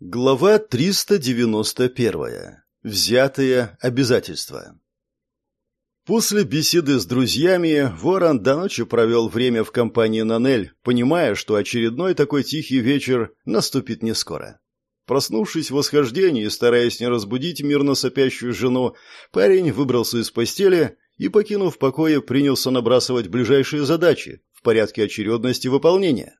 Глава 391. Взятые обязательства. После беседы с друзьями Ворон до ночи провел время в компании Нанель, понимая, что очередной такой тихий вечер наступит не скоро. Проснувшись в восхождении и стараясь не разбудить мирно сопящую жену, парень выбрался из постели и, покинув покои, принялся набрасывать ближайшие задачи в порядке очередности выполнения.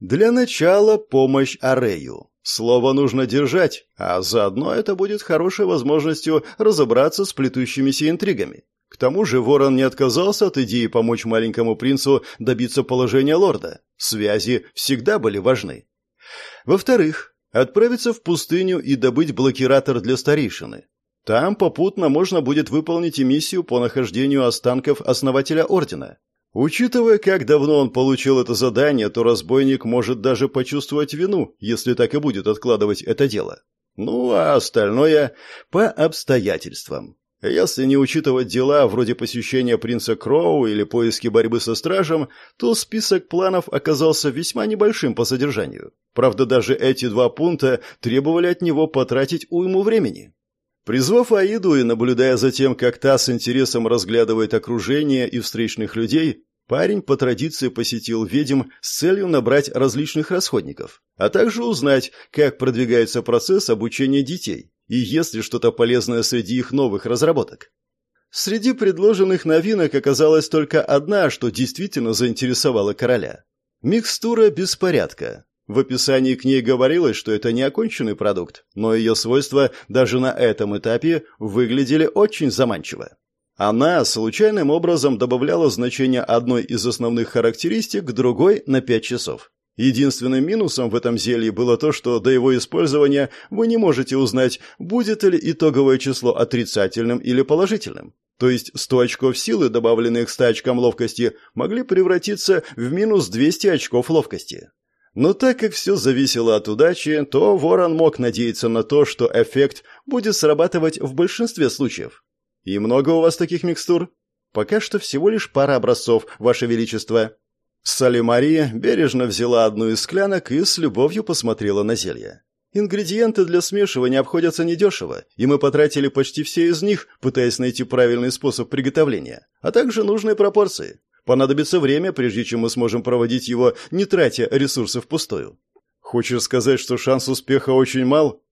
Для начала помощь Арею. Слово нужно держать, а заодно это будет хорошей возможностью разобраться с плетущимися интригами. К тому же Ворон не отказался от идеи помочь маленькому принцу добиться положения лорда. Связи всегда были важны. Во-вторых, отправиться в пустыню и добыть блокиратор для старейшины. Там попутно можно будет выполнить и миссию по нахождению останков основателя ордена. Учитывая, как давно он получил это задание, то разбойник может даже почувствовать вину, если так и будет откладывать это дело. Ну, а остальное по обстоятельствам. Если не учитывать дела вроде посещения принца Кроу или поиски борьбы со стражем, то список планов оказался весьма небольшим по содержанию. Правда, даже эти два пункта требовали от него потратить уйму времени. Призвав Аиду и наблюдая за тем, как та с интересом разглядывает окружение и встречных людей, Парень по традиции посетил ведьм с целью набрать различных расходников, а также узнать, как продвигается процесс обучения детей и есть ли что-то полезное среди их новых разработок. Среди предложенных новинок оказалась только одна, что действительно заинтересовала короля. Микстура беспорядка. В описании к ней говорилось, что это не оконченный продукт, но ее свойства даже на этом этапе выглядели очень заманчиво. Она случайным образом добавляла значение одной из основных характеристик к другой на 5 часов. Единственным минусом в этом зелье было то, что до его использования вы не можете узнать, будет ли итоговое число отрицательным или положительным. То есть 100 очков силы, добавленные к 100 очкам ловкости, могли превратиться в минус 200 очков ловкости. Но так как все зависело от удачи, то Ворон мог надеяться на то, что эффект будет срабатывать в большинстве случаев. «И много у вас таких микстур?» «Пока что всего лишь пара образцов, Ваше Величество». Салли бережно взяла одну из склянок и с любовью посмотрела на зелье. Ингредиенты для смешивания обходятся недешево, и мы потратили почти все из них, пытаясь найти правильный способ приготовления, а также нужные пропорции. Понадобится время, прежде чем мы сможем проводить его, не тратя ресурсов впустую. Хочешь сказать, что шанс успеха очень мал?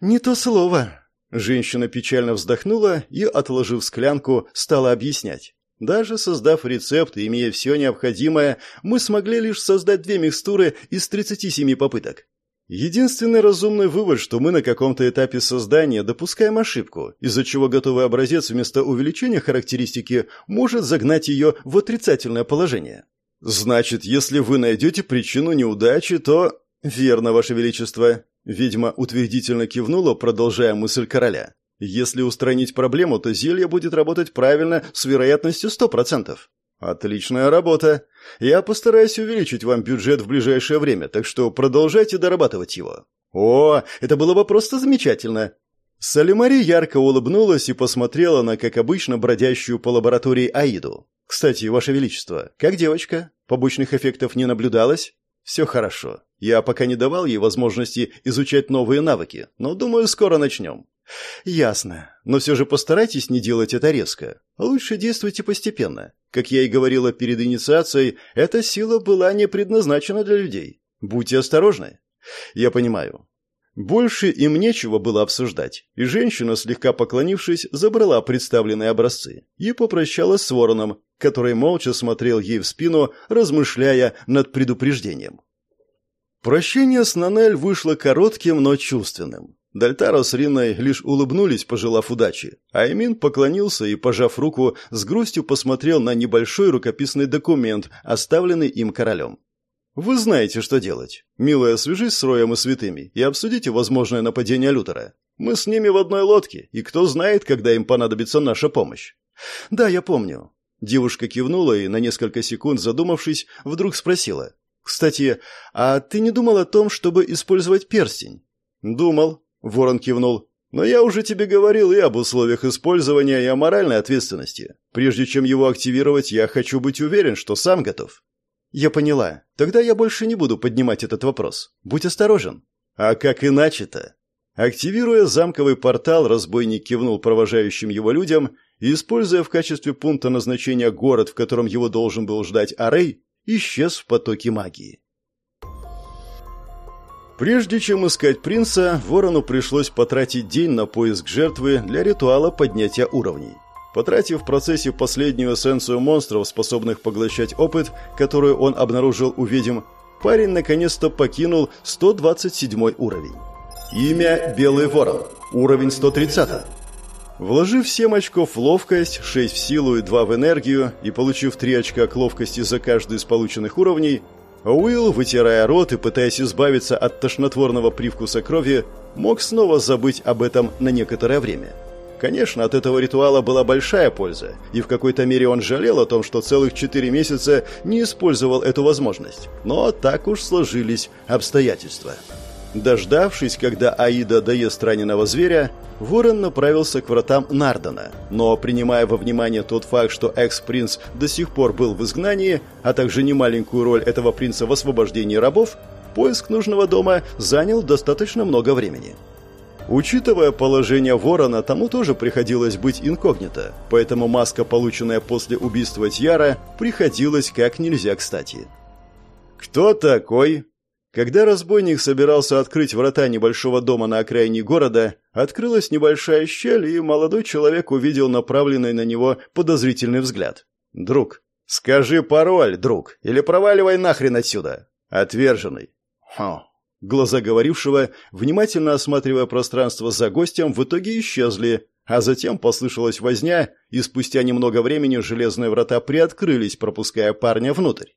Не то слово. Женщина печально вздохнула и, отложив склянку, стала объяснять. Даже создав рецепт и имея все необходимое, мы смогли лишь создать две микстуры из 37 попыток. Единственный разумный вывод, что мы на каком-то этапе создания допускаем ошибку, из-за чего готовый образец вместо увеличения характеристики может загнать ее в отрицательное положение. Значит, если вы найдете причину неудачи, то... Верно, Ваше Величество. Ведьма утвердительно кивнула, продолжая мысль короля. Если устранить проблему, то зелье будет работать правильно с вероятностью сто процентов. Отличная работа. Я постараюсь увеличить вам бюджет в ближайшее время, так что продолжайте дорабатывать его. О, это было бы просто замечательно. Салимари ярко улыбнулась и посмотрела на, как обычно, бродящую по лаборатории Аиду. «Кстати, Ваше Величество, как девочка? Побочных эффектов не наблюдалось?» «Все хорошо. Я пока не давал ей возможности изучать новые навыки, но, думаю, скоро начнем». «Ясно. Но все же постарайтесь не делать это резко. Лучше действуйте постепенно. Как я и говорила перед инициацией, эта сила была не предназначена для людей. Будьте осторожны». «Я понимаю. Больше им нечего было обсуждать, и женщина, слегка поклонившись, забрала представленные образцы и попрощалась с вороном, который молча смотрел ей в спину, размышляя над предупреждением. Прощение с Нанель вышло коротким, но чувственным. Дальтара с Риной лишь улыбнулись, пожелав удачи, а Эмин поклонился и, пожав руку, с грустью посмотрел на небольшой рукописный документ, оставленный им королем. Вы знаете, что делать. Милая, свяжись с Роем и святыми и обсудите возможное нападение Лютера. Мы с ними в одной лодке, и кто знает, когда им понадобится наша помощь. Да, я помню. Девушка кивнула и, на несколько секунд задумавшись, вдруг спросила. «Кстати, а ты не думал о том, чтобы использовать перстень?» «Думал», — Ворон кивнул. «Но я уже тебе говорил и об условиях использования, и о моральной ответственности. Прежде чем его активировать, я хочу быть уверен, что сам готов». «Я поняла. Тогда я больше не буду поднимать этот вопрос. Будь осторожен». А как иначе-то? Активируя замковый портал, разбойник кивнул провожающим его людям и, используя в качестве пункта назначения город, в котором его должен был ждать Арей, исчез в потоке магии. Прежде чем искать принца, Ворону пришлось потратить день на поиск жертвы для ритуала поднятия уровней. Потратив в процессе последнюю эссенцию монстров, способных поглощать опыт, который он обнаружил у ведьм, парень наконец-то покинул 127 уровень. Имя Белый Ворон. Уровень 130. Вложив 7 очков в ловкость, 6 в силу и 2 в энергию, и получив 3 очка к ловкости за каждый из полученных уровней, Уилл, вытирая рот и пытаясь избавиться от тошнотворного привкуса крови, мог снова забыть об этом на некоторое время. Конечно, от этого ритуала была большая польза, и в какой-то мере он жалел о том, что целых 4 месяца не использовал эту возможность. Но так уж сложились обстоятельства. Дождавшись, когда Аида доест раненого зверя, Ворон направился к вратам Нардена, но, принимая во внимание тот факт, что экс-принц до сих пор был в изгнании, а также немаленькую роль этого принца в освобождении рабов, поиск нужного дома занял достаточно много времени. Учитывая положение ворона, тому тоже приходилось быть инкогнито, поэтому маска, полученная после убийства Тьяра, приходилась как нельзя кстати. «Кто такой?» Когда разбойник собирался открыть врата небольшого дома на окраине города, открылась небольшая щель, и молодой человек увидел направленный на него подозрительный взгляд. «Друг, скажи пароль, друг, или проваливай нахрен отсюда!» «Отверженный». «Хм». Глаза говорившего, внимательно осматривая пространство за гостем, в итоге исчезли, а затем послышалась возня, и спустя немного времени железные врата приоткрылись, пропуская парня внутрь.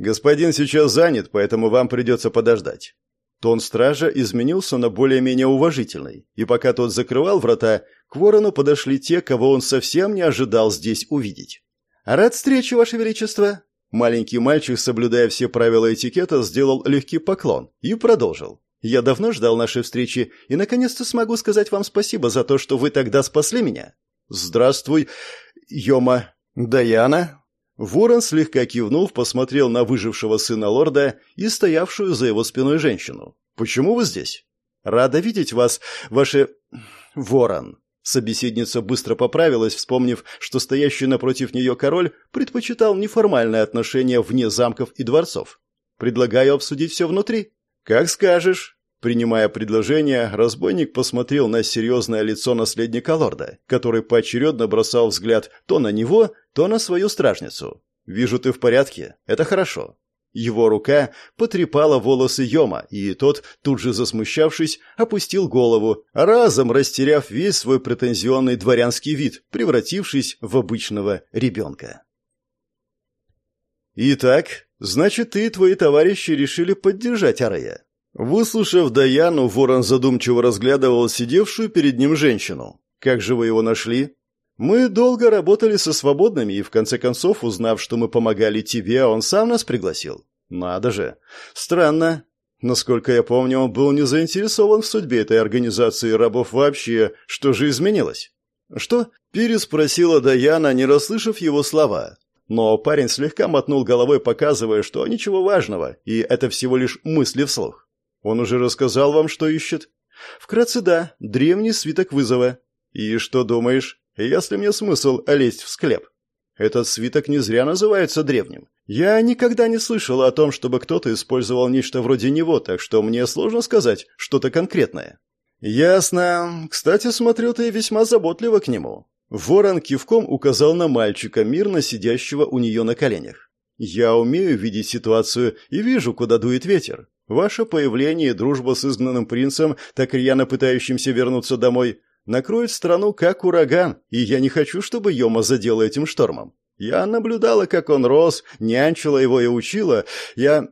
«Господин сейчас занят, поэтому вам придется подождать». Тон стража изменился на более-менее уважительный, и пока тот закрывал врата, к ворону подошли те, кого он совсем не ожидал здесь увидеть. «Рад встрече, Ваше Величество!» Маленький мальчик, соблюдая все правила этикета, сделал легкий поклон и продолжил. «Я давно ждал нашей встречи и наконец-то смогу сказать вам спасибо за то, что вы тогда спасли меня». «Здравствуй, Йома. Даяна?» Ворон слегка кивнув, посмотрел на выжившего сына лорда и стоявшую за его спиной женщину. «Почему вы здесь?» «Рада видеть вас, ваше... Ворон». Собеседница быстро поправилась, вспомнив, что стоящий напротив нее король предпочитал неформальное отношение вне замков и дворцов. «Предлагаю обсудить все внутри». «Как скажешь». Принимая предложение, разбойник посмотрел на серьезное лицо наследника лорда, который поочередно бросал взгляд то на него, то на свою стражницу. «Вижу, ты в порядке. Это хорошо». Его рука потрепала волосы Йома, и тот, тут же засмущавшись, опустил голову, разом растеряв весь свой претензионный дворянский вид, превратившись в обычного ребенка. «Итак, значит, ты и твои товарищи решили поддержать Арея?» Выслушав Даяну, ворон задумчиво разглядывал сидевшую перед ним женщину. «Как же вы его нашли?» «Мы долго работали со свободными, и в конце концов, узнав, что мы помогали тебе, он сам нас пригласил. Надо же. Странно. Насколько я помню, он был не заинтересован в судьбе этой организации рабов вообще. Что же изменилось?» «Что?» – переспросила Даяна, не расслышав его слова. Но парень слегка мотнул головой, показывая, что ничего важного, и это всего лишь мысли вслух. Он уже рассказал вам, что ищет? Вкратце да, древний свиток вызова. И что думаешь, если мне смысл лезть в склеп? Этот свиток не зря называется древним. Я никогда не слышал о том, чтобы кто-то использовал нечто вроде него, так что мне сложно сказать что-то конкретное. Ясно. Кстати, смотрю, ты весьма заботливо к нему. Ворон кивком указал на мальчика, мирно сидящего у нее на коленях. Я умею видеть ситуацию и вижу, куда дует ветер. Ваше появление и дружба с изгнанным принцем, так рьяно пытающимся вернуться домой, накроет страну как ураган, и я не хочу, чтобы Йома задела этим штормом. Я наблюдала, как он рос, нянчила его и учила. Я...»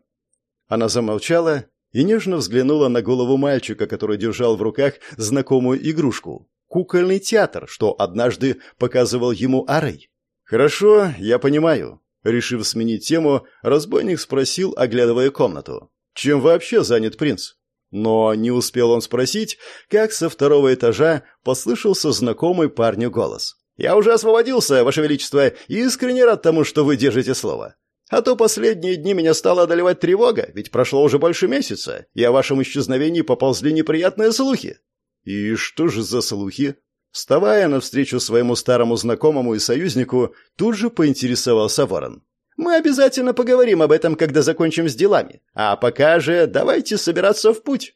Она замолчала и нежно взглянула на голову мальчика, который держал в руках знакомую игрушку. Кукольный театр, что однажды показывал ему Арей. «Хорошо, я понимаю». Решив сменить тему, разбойник спросил, оглядывая комнату. Чем вообще занят принц? Но не успел он спросить, как со второго этажа послышался знакомый парню голос. «Я уже освободился, Ваше Величество, и искренне рад тому, что вы держите слово». А то последние дни меня стала одолевать тревога, ведь прошло уже больше месяца, и о вашем исчезновении поползли неприятные слухи». «И что же за слухи?» Вставая навстречу своему старому знакомому и союзнику, тут же поинтересовался Ворон. «Мы обязательно поговорим об этом, когда закончим с делами. А пока же давайте собираться в путь».